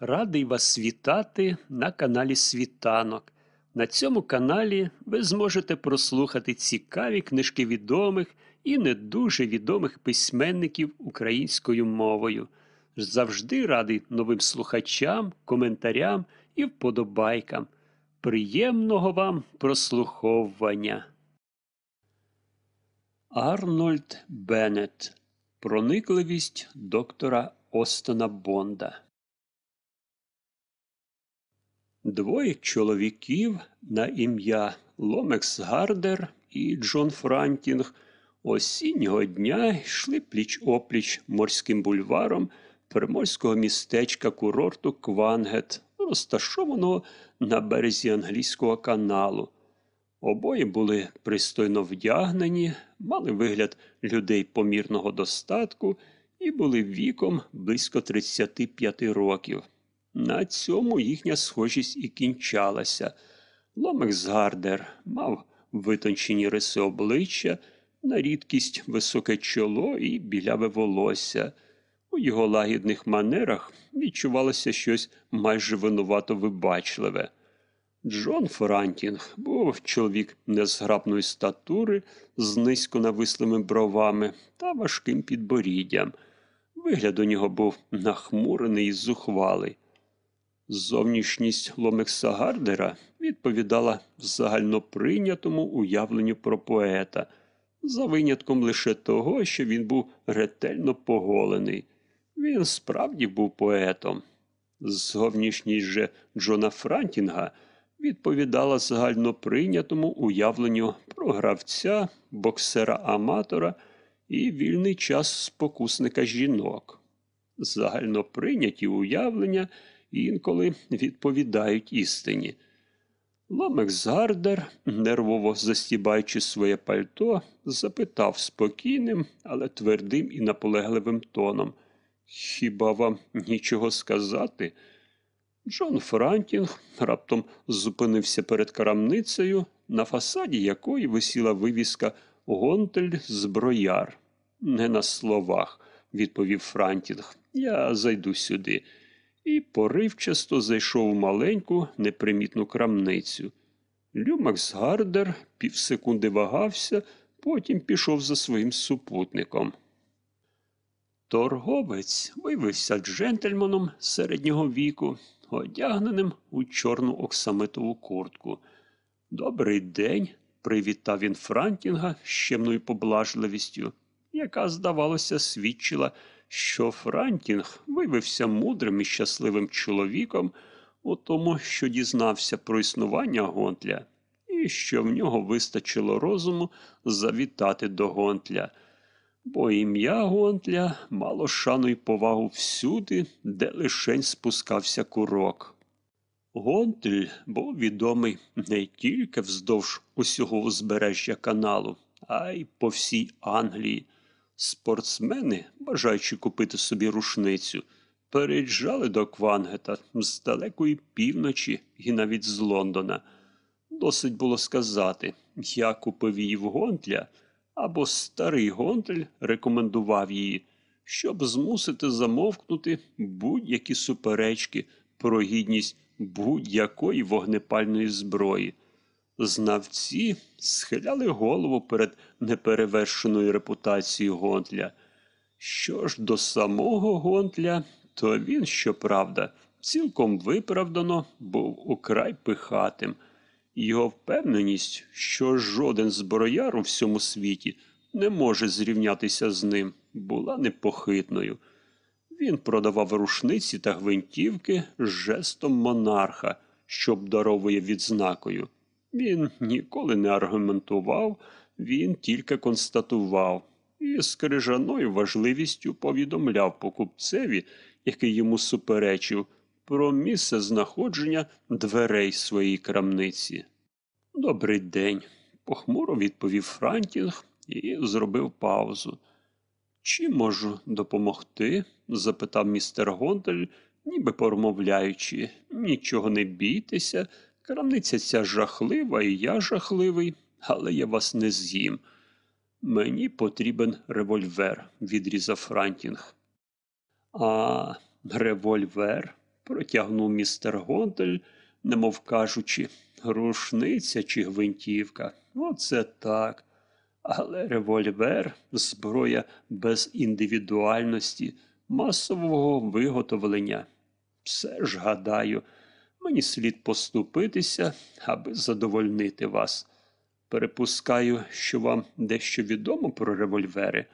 Радий вас вітати на каналі Світанок. На цьому каналі ви зможете прослухати цікаві книжки відомих і не дуже відомих письменників українською мовою. Завжди радий новим слухачам, коментарям і вподобайкам. Приємного вам прослуховування. Арнольд Беннет. Проникливість доктора Остіна Бонда. Двоє чоловіків на ім'я Ломекс Гардер і Джон Франтінг осіннього дня йшли пліч-о-пліч морським бульваром приморського містечка курорту Квангет, розташованого на березі англійського каналу. Обоє були пристойно вдягнені, мали вигляд людей помірного достатку і були віком близько 35 років. На цьому їхня схожість і кінчалася. Ломекс Гардер мав витончені риси обличчя, на рідкість високе чоло і біляве волосся. У його лагідних манерах відчувалося щось майже винувато вибачливе. Джон Франтінг був чоловік незграбної статури з низько навислими бровами та важким підборіддям. Вигляд у нього був нахмурений і зухвалий. Зовнішність Ломекса Гардера відповідала загальноприйнятому уявленню про поета, за винятком лише того, що він був ретельно поголений. Він справді був поетом. Зовнішність же Джона Франтінга відповідала загальноприйнятому уявленню про гравця, боксера-аматора і вільний час спокусника жінок. Загальноприйняті уявлення інколи відповідають істині. Ломекс Гардер, нервово застібаючи своє пальто, запитав спокійним, але твердим і наполегливим тоном Хіба вам нічого сказати? Джон Франтінг раптом зупинився перед крамницею, на фасаді якої висіла вивіска Гонтель зброяр. Не на словах, відповів Франтінг. Я зайду сюди і поривчасто зайшов у маленьку непримітну крамницю. Ломекс Гардер півсекунди вагався, потім пішов за своїм супутником. Торговець виявився джентльменом середнього віку, одягненим у чорну оксамитову куртку. Добрий день, привітав він Франтінга з чемною поблажливістю, яка, здавалося, свідчила, що Франтінг виявився мудрим і щасливим чоловіком у тому, що дізнався про існування Гонтля, і що в нього вистачило розуму завітати до Гонтля. Бо ім'я Гонтля мало шану й повагу всюди, де лишень спускався курок. Гонтль був відомий не тільки вздовж усього узбережжя каналу, а й по всій Англії. Спортсмени, бажаючи купити собі рушницю, переїжджали до Квангета з далекої півночі і навіть з Лондона. Досить було сказати, я купив її в Гонтля, або старий Гонтль рекомендував її, щоб змусити замовкнути будь-які суперечки про гідність будь-якої вогнепальної зброї. Знавці схиляли голову перед неперевершеною репутацією Гонтля. Що ж до самого Гонтля, то він, щоправда, цілком виправдано був украй пихатим. Його впевненість, що жоден зброяр у всьому світі не може зрівнятися з ним, була непохитною. Він продавав рушниці та гвинтівки жестом монарха, що обдаровує відзнакою. Він ніколи не аргументував, він тільки констатував і з крижаною важливістю повідомляв покупцеві, який йому суперечив, про місцезнаходження дверей своїй крамниці. Добрий день, похмуро відповів Франтінг і зробив паузу. Чи можу допомогти? запитав містер Гонтель, ніби промовляючи. Нічого не бійтеся, крамниця ця жахлива, і я жахливий, але я вас не з'їм. Мені потрібен револьвер, відрізав Франтінг. А, револьвер? протягнув містер Гонтель, немов кажучи, рушниця чи гвинтівка. Оце так. Але револьвер, зброя без індивідуальності, масового виготовлення. Все ж гадаю, мені слід поступитися, аби задовольнити вас. Припускаю, що вам дещо відомо про револьвери?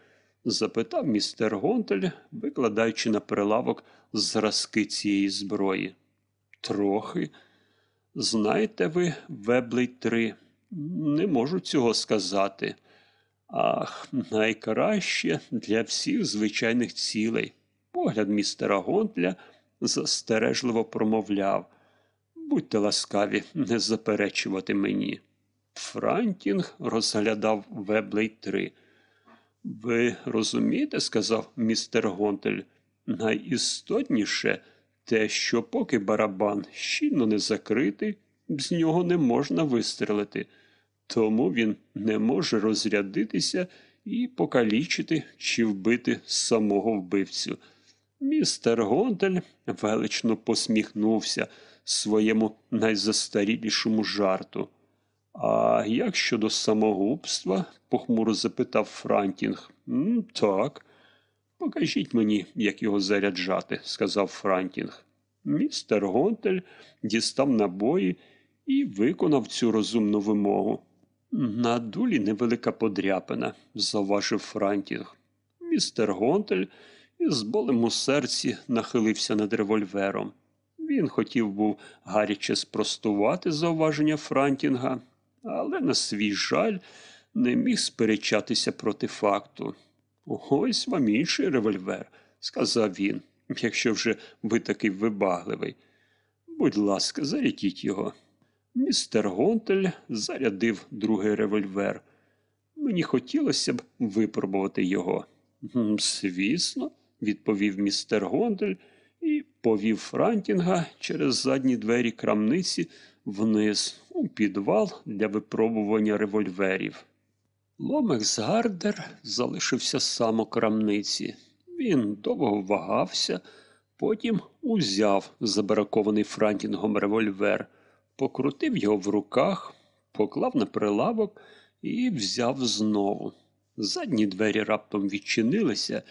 запитав містер Гонтель, викладаючи на прилавок зразки цієї зброї. Трохи. Знаєте ви, Веблей 3? Не можу цього сказати. Ах, найкраще для всіх звичайних цілей. Погляд містера Гонтля застережливо промовляв. Будьте ласкаві, не заперечувати мені. Франтінг розглядав Веблей 3. Ви розумієте, сказав містер Гонтель, найістотніше те, що поки барабан щільно не закритий, з нього не можна вистрелити, тому він не може розрядитися і покалічити чи вбити самого вбивцю. Містер Гонтель велично посміхнувся своєму найзастарілішому жарту. А як щодо самогубства? похмуро запитав Франтінг. «М, Так. Покажіть мені, як його заряджати, сказав Франтінг. Містер Гонтель дістав набої і виконав цю розумну вимогу. На дулі невелика подряпина, завважив Франтінг. Містер Гонтель із болем у серці нахилився над револьвером. Він хотів був гаряче спростувати зауваження Франтінга, але на свій жаль не міг сперечатися проти факту. Ось вам інший револьвер, сказав він, якщо вже ви такий вибагливий. Будь ласка, зарядіть його. Містер Гонтель зарядив другий револьвер. Мені хотілося б випробувати його. Звісно, відповів містер Гонтель і повів Франтінга через задні двері крамниці вниз у підвал для випробування револьверів. Ломекс Гардер залишився сам у крамниці. Він довго вагався, потім узяв забаракований Франтінгом револьвер, покрутив його в руках, поклав на прилавок і взяв знову. Задні двері раптом відчинилися,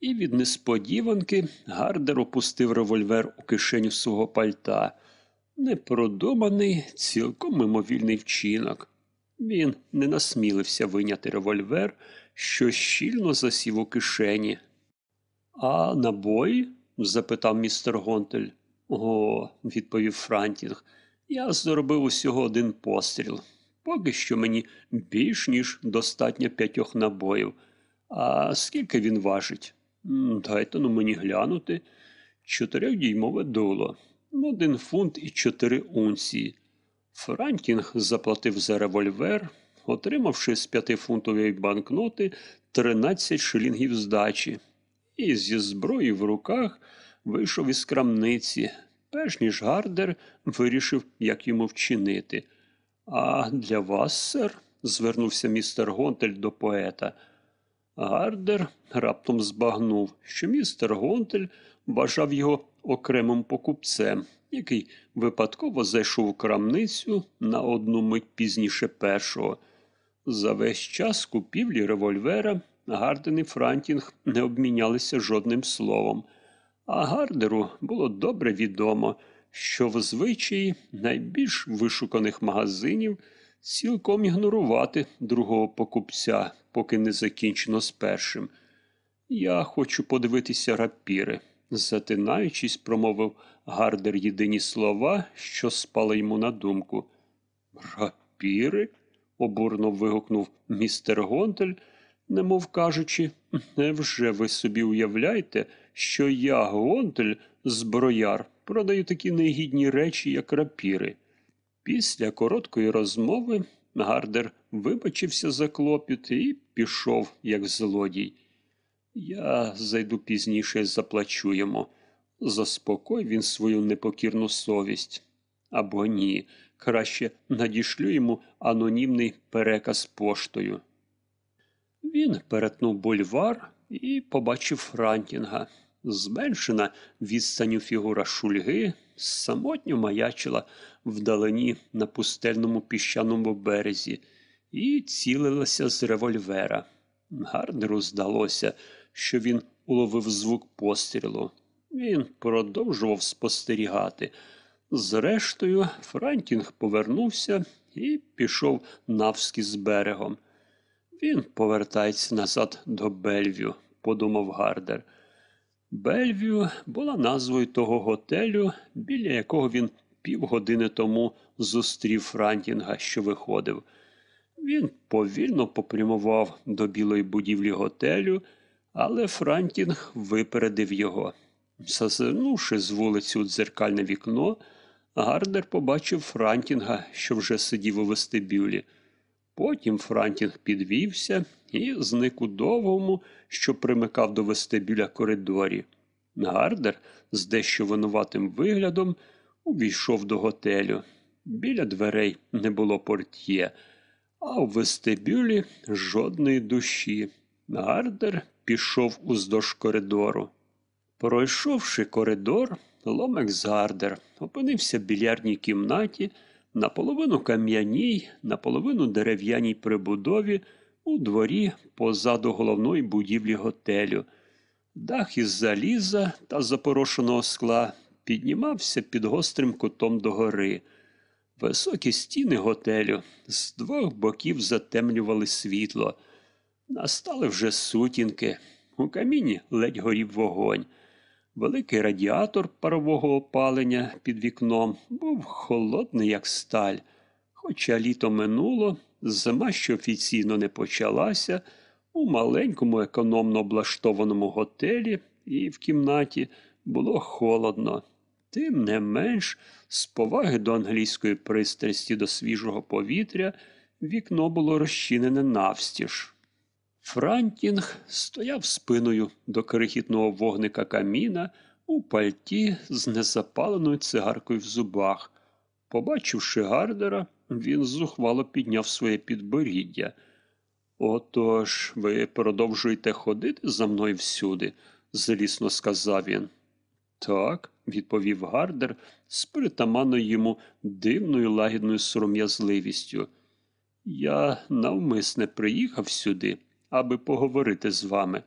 і від несподіванки Гардер опустив револьвер у кишеню свого пальта. Непродуманий, цілком мимовільний вчинок. Він не насмілився виняти револьвер, що щільно засів у кишені. А набої? запитав містер Гонтель. О, відповів Франтінг. Я зробив усього один постріл. Поки що мені більш ніж достатньо п'ятьох набоїв. А скільки він важить? М, дайте-но мені глянути. Чотирьохдіймове дуло. Один фунт і чотири унції. Франтінг заплатив за револьвер, отримавши з п'ятифунтової банкноти 13 шилінгів здачі, і зі зброєю в руках вийшов із крамниці, перш ніж Гардер вирішив, як йому вчинити. А для вас, сер, звернувся містер Гонтель до поета. Гардер раптом збагнув, що містер Гонтель бажав його окремим покупцем, який випадково зайшов у крамницю на одну мить пізніше першого. За весь час купівлі револьвера Гардер і Франтінг не обмінялися жодним словом. А Гардеру було добре відомо, що в звичаї найбільш вишуканих магазинів цілком ігнорувати другого покупця, поки не закінчено з першим. Я хочу подивитися рапіри, затинаючись, промовив Гардер єдині слова, що спали йому на думку. Рапіри? обурно вигукнув містер Гонтель, немов кажучи, невже ви собі уявляєте, що я, Гонтель, зброяр, продаю такі негідні речі, як рапіри? Після короткої розмови Гардер вибачився за клопіт і пішов, як злодій. Я зайду пізніше заплачу йому. Заспокой він свою непокірну совість. Або ні, краще надішлю йому анонімний переказ поштою. Він перетнув бульвар і побачив Франтінга. Зменшена відстанню фігура шульги самотньо маячила вдалині на пустельному піщаному березі і цілилася з револьвера. Гарднеру здалося, що він уловив звук пострілу. Він продовжував спостерігати. Зрештою, Франтінг повернувся і пішов навскіз з берегом. Він повертається назад до Бельвю, подумав Гардер. Бельвю була назвою того готелю, біля якого він півгодини тому зустрів Франтінга, що виходив. Він повільно попрямував до білої будівлі готелю, але Франтінг випередив його. Зазирнувши з вулиці у дзеркальне вікно, Гардер побачив Франтінга, що вже сидів у вестибюлі. Потім Франтінг підвівся і зник у довгому, що примикав до вестибюля коридорі. Гардер з дещо винуватим виглядом увійшов до готелю. Біля дверей не було портьє, а у вестибюлі жодної душі. Гардер пішов уздовж коридору. Пройшовши коридор, Ломекс Гардер опинився в більярдній кімнаті, наполовину кам'яній, наполовину дерев'яній прибудові у дворі позаду головної будівлі готелю. Дах із заліза та запорошеного скла піднімався під гострим кутом догори. Високі стіни готелю з двох боків затемнювали світло. Настали вже сутінки. У каміні ледь горів вогонь. Великий радіатор парового опалення під вікном був холодний, як сталь. Хоча літо минуло, зима ще офіційно не почалася, у маленькому економно облаштованому готелі і в кімнаті було холодно. Тим не менш, з поваги до англійської пристрасті до свіжого повітря, вікно було розчинене навстіж. Франтінг стояв спиною до крихітного вогника каміна у пальті з незапаленою цигаркою в зубах. Побачивши Гардера, він зухвало підняв своє підборіддя. Отож, ви продовжуєте ходити за мною всюди, злісно сказав він. Так, відповів Гардер з притаманною йому дивною лагідною сором'язливістю. Я навмисне приїхав сюди аби поговорити з вами.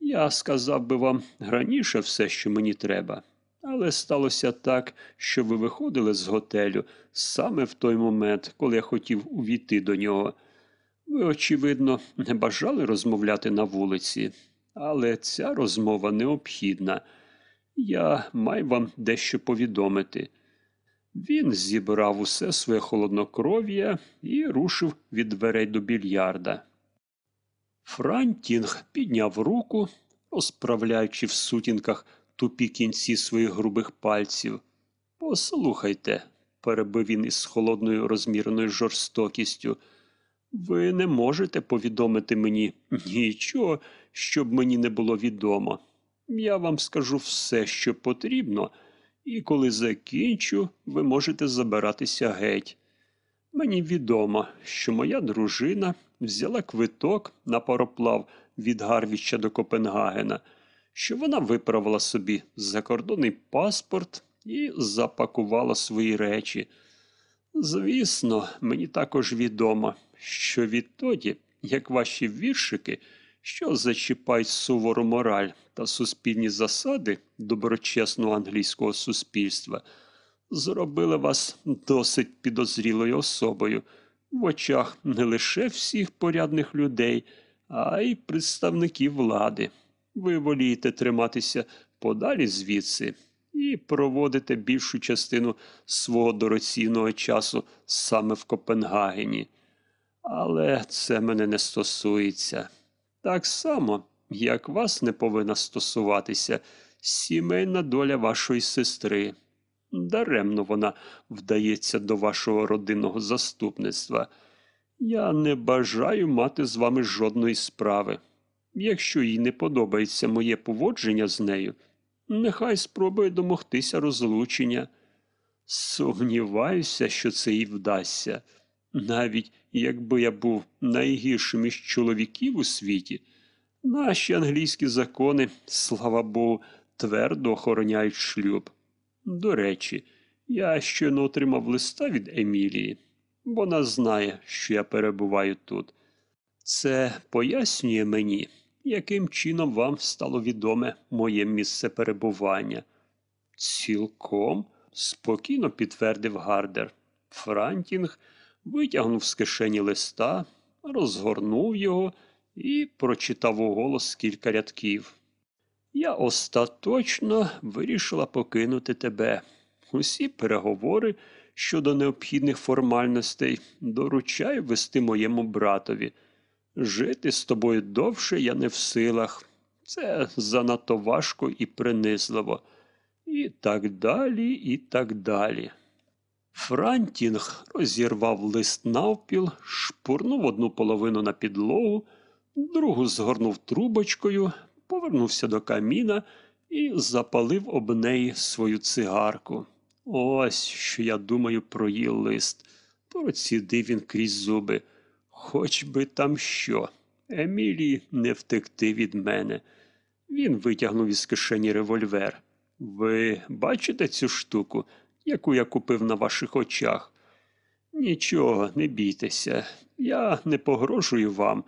Я сказав би вам раніше все, що мені треба, але сталося так, що ви виходили з готелю саме в той момент, коли я хотів увійти до нього. Ви, очевидно, не бажали розмовляти на вулиці, але ця розмова необхідна. Я маю вам дещо повідомити. Він зібрав усе своє холоднокров'я і рушив від дверей до більярда. Франтінг підняв руку, розправляючи в сутінках тупі кінці своїх грубих пальців. Послухайте, перебив він із холодною розміреною жорстокістю. Ви не можете повідомити мені нічого, щоб мені не було відомо. Я вам скажу все, що потрібно, і коли закінчу, ви можете забиратися геть. Мені відомо, що моя дружина взяла квиток на пароплав від Гарвіча до Копенгагена, що вона виправила собі закордонний паспорт і запакувала свої речі. Звісно, мені також відомо, що відтоді, як ваші віршики, що зачіпають сувору мораль та суспільні засади доброчесного англійського суспільства, зробили вас досить підозрілою особою в очах не лише всіх порядних людей, а й представників влади. Ви волієте триматися подалі звідси і проводите більшу частину свого дорогоцінного часу саме в Копенгагені. Але це мене не стосується. Так само, як вас не повинна стосуватися сімейна доля вашої сестри. Даремно вона вдається до вашого родинного заступництва. Я не бажаю мати з вами жодної справи. Якщо їй не подобається моє поводження з нею, нехай спробує домогтися розлучення. Сумніваюся, що це їй вдасться. Навіть якби я був найгіршим із чоловіків у світі, Наші англійські закони, слава Богу, твердо охороняють шлюб. До речі, я щойно отримав листа від Емілії. Вона знає, що я перебуваю тут. Це пояснює мені, яким чином вам стало відоме моє місце перебування. Цілком, спокійно підтвердив Гардер. Франтінг витягнув з кишені листа, розгорнув його і прочитав уголос кілька рядків. Я остаточно вирішила покинути тебе. Усі переговори щодо необхідних формальностей доручаю вести моєму братові. Жити з тобою довше я не в силах. Це занадто важко і принизливо. І так далі, і так далі. Франтінг розірвав лист навпіл, шпурнув одну половину на підлогу, другу згорнув трубочкою, повернувся до каміна і запалив об неї свою цигарку. Ось що я думаю про її лист. Процідив він крізь зуби. Хоч би там що. Емілії не втекти від мене. Він витягнув із кишені револьвер. Ви бачите цю штуку, яку я купив на ваших очах? Нічого, не бійтеся. Я не погрожую вам,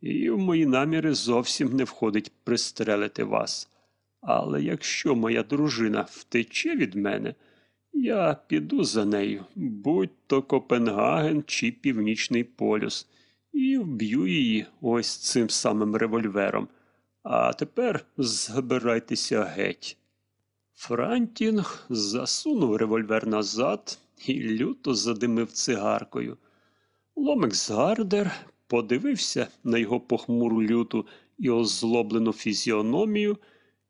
і в мої наміри зовсім не входить пристрелити вас. Але якщо моя дружина втече від мене, я піду за нею, будь то Копенгаген чи Північний полюс, і вб'ю її ось цим самим револьвером. А тепер забирайтеся геть. Франтінг засунув револьвер назад і люто задимив цигаркою. Ломекс Гардер подивився на його похмуру люту і озлоблену фізіономію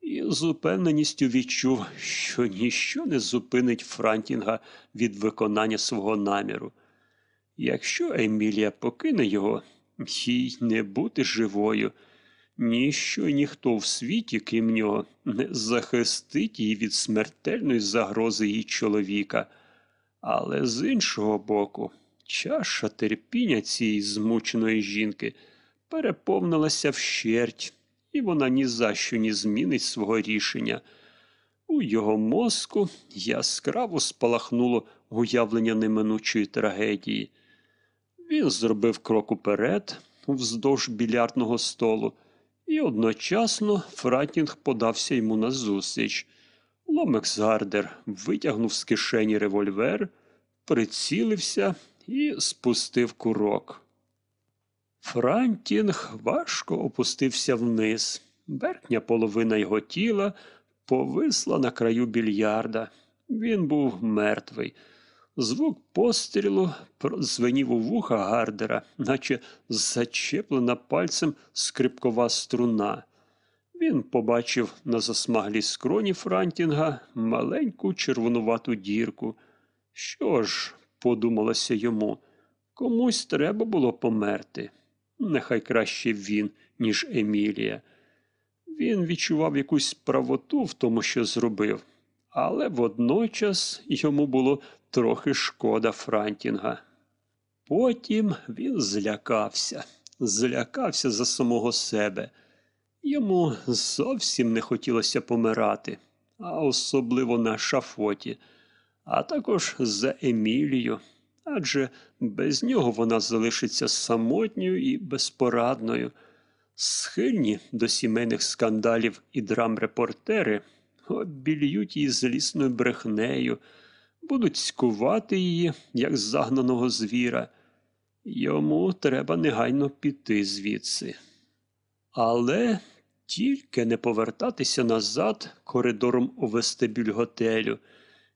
і з упевненістю відчув, що ніщо не зупинить Франтінга від виконання свого наміру. Якщо Емілія покине його, їй не бути живою. Ніщо і ніхто в світі, крім нього, не захистить її від смертельної загрози її чоловіка. Але з іншого боку, чаша терпіння цієї змученої жінки переповнилася вщерть, і вона ні за що не змінить свого рішення. У його мозку яскраво спалахнуло уявлення неминучої трагедії. Він зробив крок уперед, вздовж більярдного столу, і одночасно Франтінг подався йому назустріч. Ломекс Гардер витягнув з кишені револьвер, прицілився і спустив курок. Франтінг важко опустився вниз. Верхня половина його тіла повисла на краю більярда. Він був мертвий. Звук пострілу прозвенів у вуха Гардера, наче зачеплена пальцем скрипкова струна. Він побачив на засмаглій скроні Франтінга маленьку червонувату дірку. Що ж, подумалося йому, комусь треба було померти. Нехай краще він, ніж Емілія. Він відчував якусь правоту в тому, що зробив, але водночас йому було трохи шкода Франтінга. Потім він злякався, злякався за самого себе. Йому зовсім не хотілося помирати, а особливо на шафоті, а також за Емілію, адже без нього вона залишиться самотньою і безпорадною. Схильні до сімейних скандалів і драм репортери обільють її злісною брехнею, будуть скувати її, як загнаного звіра. Йому треба негайно піти звідси. Але тільки не повертатися назад коридором у вестибюль готелю.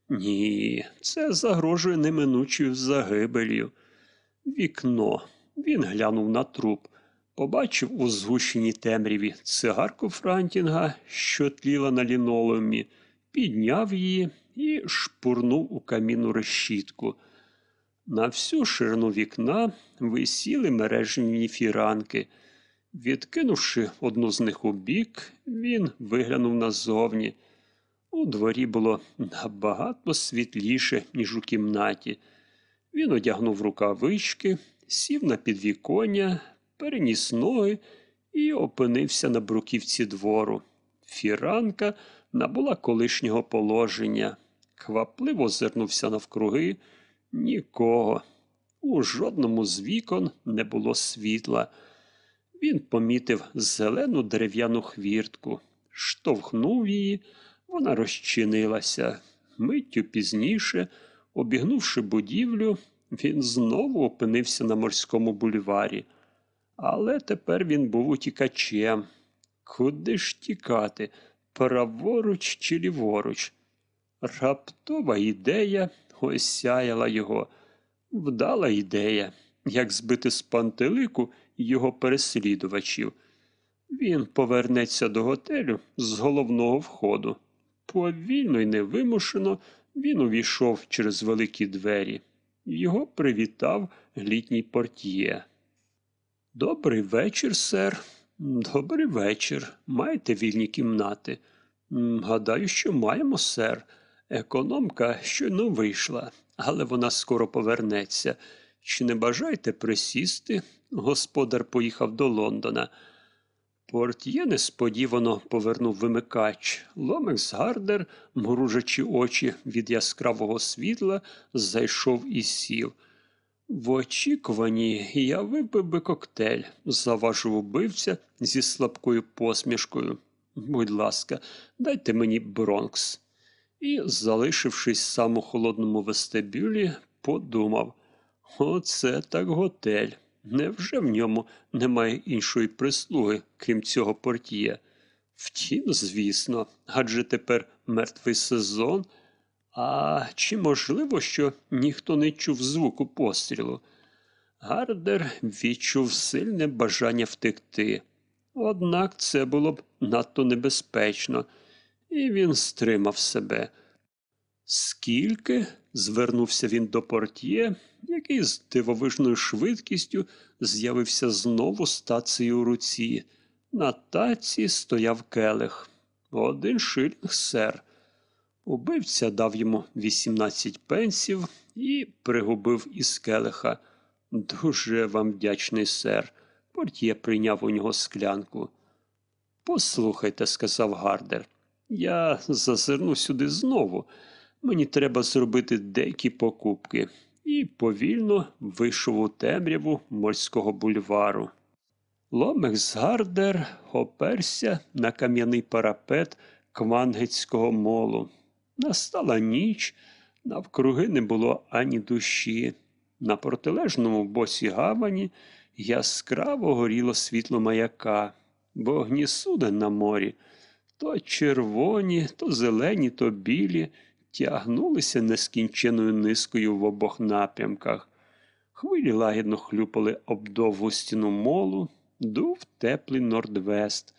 Ні, це загрожує неминучою загибелью. Вікно. Він глянув на труп, побачив у згущеній темряві цигарку Франтінга, що тліла на лінолеумі, підняв її і шпурнув у камінну решітку. На всю ширину вікна висіли мережні фіранки. Відкинувши одну з них у бік, він виглянув назовні. У дворі було набагато світліше, ніж у кімнаті. Він одягнув рукавички, сів на підвіконня, переніс ноги і опинився на бруківці двору. Фіранка набула колишнього положення. Квапливо озирнувся навкруги. Нікого. У жодному з вікон не було світла. Він помітив зелену дерев'яну хвіртку, штовхнув її, вона розчинилася. Миттю пізніше, обігнувши будівлю, він знову опинився на морському бульварі. Але тепер він був утікачем. Куди ж тікати? Праворуч чи ліворуч? Раптова ідея осяяла його. Вдала ідея, як збити з пантелику його переслідувачів. Він повернеться до готелю з головного входу. Повільно й невимушено він увійшов через великі двері. Його привітав літній портьє. Добрий вечір, сер. Добрий вечір. Маєте вільні кімнати? Гадаю, що маємо, сер. Економка щойно вийшла, але вона скоро повернеться. Чи не бажаєте присісти? Господар поїхав до Лондона. Портьє несподівано повернув вимикач. Ломекс Гардер, мружачи очі від яскравого світла, зайшов і сів. В очікуванні я випив би коктейль, заважив убивця зі слабкою посмішкою. Будь ласка, дайте мені Бронкс. І, залишившись сам у холодному вестибюлі, подумав оце так готель. Невже в ньому немає іншої прислуги, крім цього портьє? Втім, звісно, адже тепер мертвий сезон. А чи можливо, що ніхто не чув звуку пострілу? Гардер відчув сильне бажання втекти. Однак це було б надто небезпечно, і він стримав себе. Скільки? Звернувся він до портьє, який з дивовижною швидкістю з'явився знову з тацею у руці. На таці стояв келих. Один шилінг, сер. Убивця дав йому 18 пенсів і пригубив із келиха. Дуже вам вдячний, сер. Портьє прийняв у нього склянку. Послухайте, сказав Гардер, я зазирну сюди знову. Мені треба зробити деякі покупки. І повільно вийшов у темряву морського бульвару. Ломекс Гардер оперся на кам'яний парапет Квангетського молу. Настала ніч, навкруги не було ані душі. На протилежному боці гавані яскраво горіло світло маяка, вогні суден на морі, то червоні, то зелені, то білі, тягнулися нескінченою низкою в обох напрямках. Хвилі лагідно хлюпали об довгу стіну молу, дув теплий нордвест.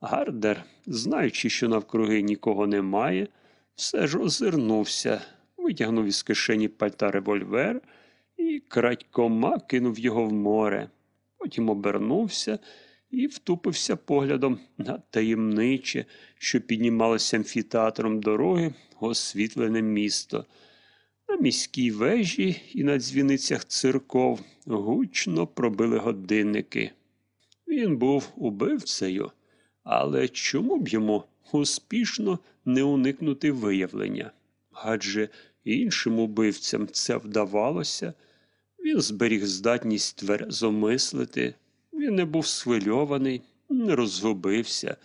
Гардер, знаючи, що навкруги нікого немає, все ж озирнувся, витягнув із кишені пальта револьвер і крадькома кинув його в море. Потім обернувся і втупився поглядом на таємниче, що піднімалося амфітеатром дороги, освітлене місто. На міській вежі і на дзвіницях церков гучно пробили годинники. Він був убивцею, але чому б йому успішно не уникнути виявлення? Адже іншим убивцям це вдавалося. Він зберіг здатність тверезо мислити, він не був схвильований, не розгубився.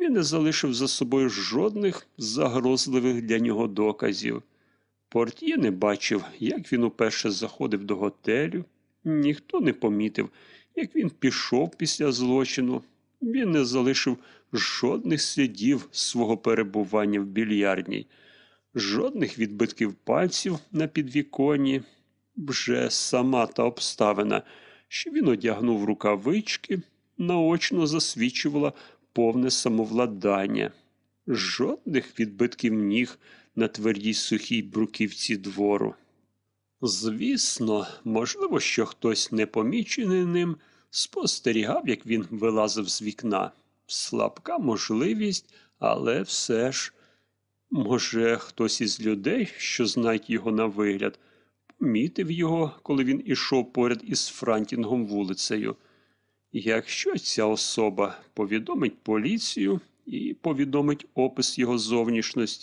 Він не залишив за собою жодних загрозливих для нього доказів. Портє не бачив, як він уперше заходив до готелю. Ніхто не помітив, як він пішов після злочину. Він не залишив жодних слідів свого перебування в більярдній, жодних відбитків пальців на підвіконні. Вже сама та обставина, що він одягнув рукавички, наочно засвідчувала повне самовладання. Жодних відбитків ніг на твердій сухій бруківці двору. Звісно, можливо, що хтось непомічений ним спостерігав, як він вилазив з вікна. Слабка можливість, але все ж, може, хтось із людей, що знають його на вигляд, помітив його, коли він ішов поряд із Франтінгом вулицею. Якщо ця особа повідомить поліцію і повідомить опис його зовнішності,